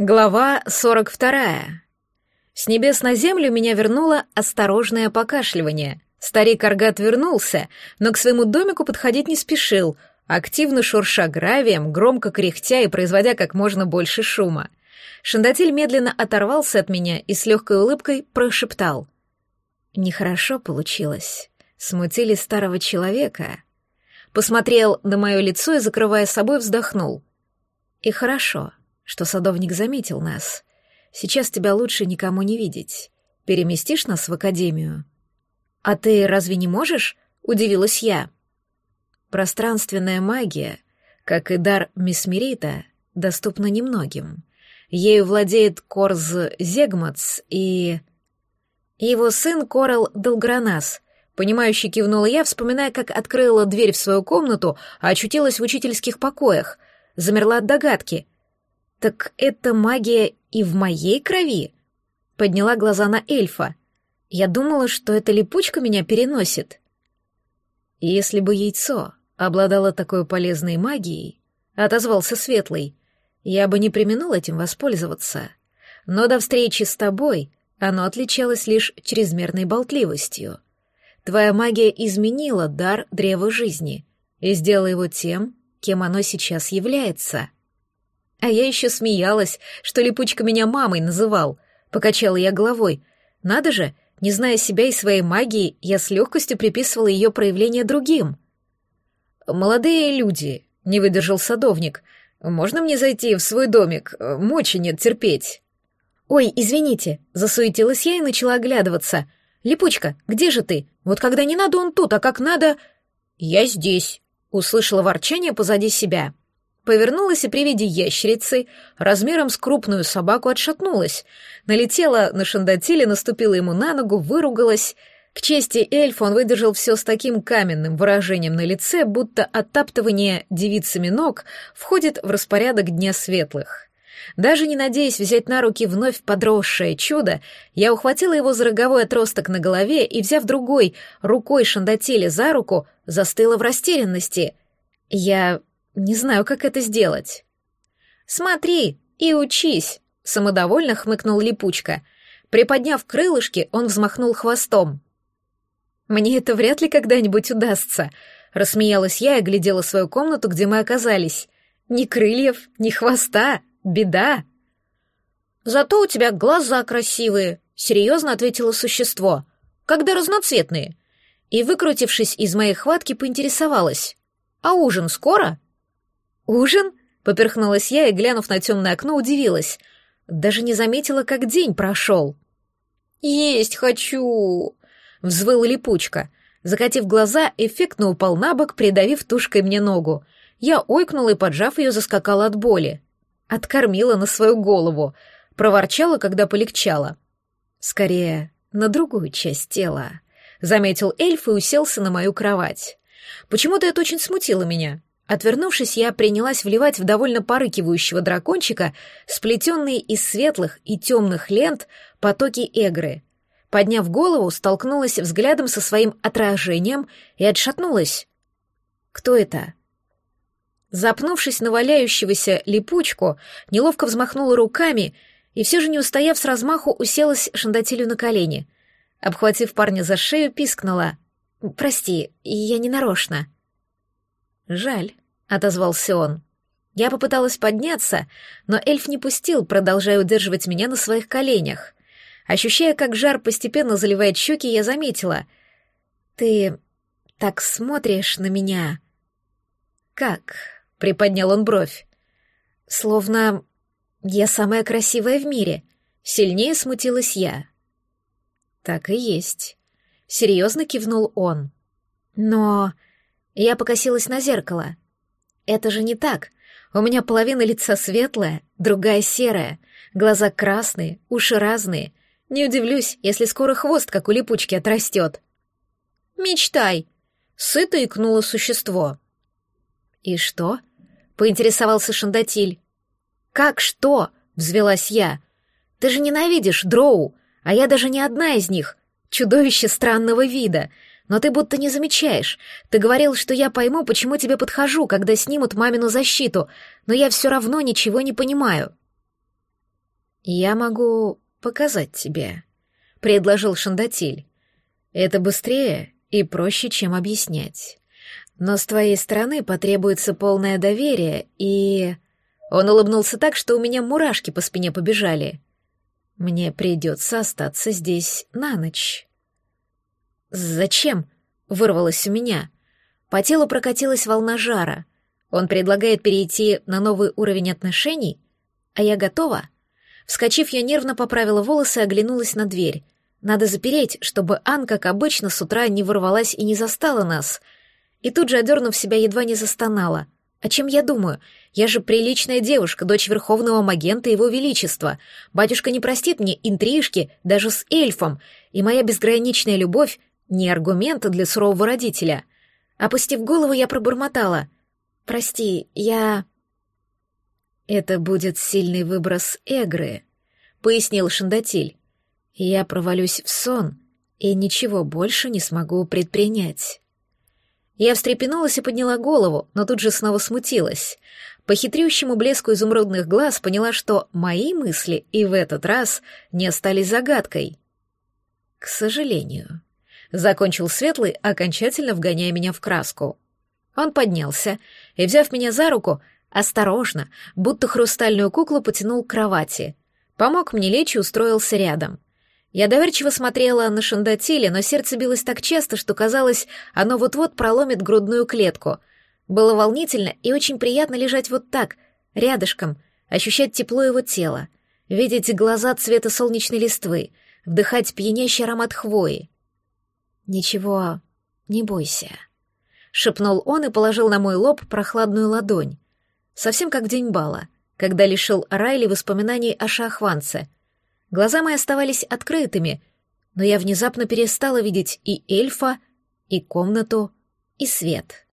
Глава 42. С небес на землю меня вернуло осторожное покашливание. Старик Аргат вернулся, но к своему домику подходить не спешил, активно шурша гравием, громко кряхтя и производя как можно больше шума. Шандатель медленно оторвался от меня и с легкой улыбкой прошептал. «Нехорошо получилось. Смутили старого человека». Посмотрел на мое лицо и, закрывая собой, вздохнул. «И хорошо» что садовник заметил нас. Сейчас тебя лучше никому не видеть. Переместишь нас в академию? А ты разве не можешь? Удивилась я. Пространственная магия, как и дар Месмерита, доступна немногим. Ею владеет Корз Зегмац и... его сын Корал Долгранас. Понимающе кивнула я, вспоминая, как открыла дверь в свою комнату, а очутилась в учительских покоях. Замерла от догадки — «Так это магия и в моей крови?» Подняла глаза на эльфа. Я думала, что эта липучка меня переносит. «Если бы яйцо обладало такой полезной магией», — отозвался Светлый, «я бы не применул этим воспользоваться. Но до встречи с тобой оно отличалось лишь чрезмерной болтливостью. Твоя магия изменила дар древа жизни и сделала его тем, кем оно сейчас является». А я еще смеялась, что липучка меня мамой называл. Покачала я головой. Надо же, не зная себя и своей магии, я с легкостью приписывала ее проявление другим. «Молодые люди», — не выдержал садовник, — «можно мне зайти в свой домик? Мочи нет терпеть». «Ой, извините», — засуетилась я и начала оглядываться. «Липучка, где же ты? Вот когда не надо, он тут, а как надо...» «Я здесь», — услышала ворчание позади себя повернулась и при виде ящерицы размером с крупную собаку отшатнулась, налетела на Шандатиле, наступила ему на ногу, выругалась. К чести эльфа он выдержал все с таким каменным выражением на лице, будто оттаптывание девицами ног входит в распорядок Дня Светлых. Даже не надеясь взять на руки вновь подросшее чудо, я ухватила его за роговой отросток на голове и, взяв другой рукой Шандатиле за руку, застыла в растерянности. Я не знаю, как это сделать. Смотри и учись, самодовольно хмыкнул липучка. Приподняв крылышки, он взмахнул хвостом. Мне это вряд ли когда-нибудь удастся, рассмеялась я и глядела свою комнату, где мы оказались. Ни крыльев, ни хвоста, беда. Зато у тебя глаза красивые, серьезно ответило существо. Когда разноцветные. И, выкрутившись из моей хватки, поинтересовалась. А ужин скоро? «Ужин?» — поперхнулась я и, глянув на темное окно, удивилась. Даже не заметила, как день прошел. «Есть хочу!» — взвыла липучка. Закатив глаза, эффектно упал на бок, придавив тушкой мне ногу. Я ойкнула и, поджав ее, заскакала от боли. Откормила на свою голову. Проворчала, когда полегчало. Скорее, на другую часть тела. Заметил эльф и уселся на мою кровать. Почему-то это очень смутило меня. Отвернувшись, я принялась вливать в довольно порыкивающего дракончика сплетенные из светлых и темных лент потоки эгры. Подняв голову, столкнулась взглядом со своим отражением и отшатнулась. «Кто это?» Запнувшись на валяющегося липучку, неловко взмахнула руками и все же, не устояв с размаху, уселась шандатилю на колени. Обхватив парня за шею, пискнула. «Прости, я не нарочно». «Жаль», — отозвался он. Я попыталась подняться, но эльф не пустил, продолжая удерживать меня на своих коленях. Ощущая, как жар постепенно заливает щеки, я заметила. «Ты так смотришь на меня...» «Как?» — приподнял он бровь. «Словно я самая красивая в мире». Сильнее смутилась я. «Так и есть», — серьезно кивнул он. «Но...» Я покосилась на зеркало. Это же не так. У меня половина лица светлая, другая серая, глаза красные, уши разные. Не удивлюсь, если скоро хвост, как у липучки, отрастет. «Мечтай!» — сыто икнуло существо. «И что?» — поинтересовался Шандатиль. «Как что?» — взвелась я. «Ты же ненавидишь дроу, а я даже не одна из них. Чудовище странного вида но ты будто не замечаешь. Ты говорил, что я пойму, почему тебе подхожу, когда снимут мамину защиту, но я все равно ничего не понимаю». «Я могу показать тебе», — предложил Шандатиль. «Это быстрее и проще, чем объяснять. Но с твоей стороны потребуется полное доверие и...» Он улыбнулся так, что у меня мурашки по спине побежали. «Мне придется остаться здесь на ночь». «Зачем?» — вырвалось у меня. По телу прокатилась волна жара. Он предлагает перейти на новый уровень отношений, а я готова. Вскочив, я нервно поправила волосы и оглянулась на дверь. Надо запереть, чтобы Ан, как обычно, с утра не ворвалась и не застала нас. И тут же, одернув себя, едва не застонала. О чем я думаю? Я же приличная девушка, дочь верховного магента Его Величества. Батюшка не простит мне интрижки даже с эльфом, и моя безграничная любовь — не аргумент для сурового родителя. Опустив голову, я пробормотала. «Прости, я...» «Это будет сильный выброс эгры», — пояснил Шандатиль. «Я провалюсь в сон и ничего больше не смогу предпринять». Я встрепенулась и подняла голову, но тут же снова смутилась. По хитрющему блеску изумрудных глаз поняла, что мои мысли и в этот раз не остались загадкой. «К сожалению», — закончил Светлый, окончательно вгоняя меня в краску. Он поднялся и, взяв меня за руку, Осторожно, будто хрустальную куклу потянул к кровати. Помог мне лечь и устроился рядом. Я доверчиво смотрела на Шандатиле, но сердце билось так часто, что казалось, оно вот-вот проломит грудную клетку. Было волнительно и очень приятно лежать вот так, рядышком, ощущать тепло его тела, видеть глаза цвета солнечной листвы, вдыхать пьянящий аромат хвои. «Ничего, не бойся», — шепнул он и положил на мой лоб прохладную ладонь совсем как день бала, когда лишил Райли воспоминаний о Шахванце. Глаза мои оставались открытыми, но я внезапно перестала видеть и эльфа, и комнату, и свет.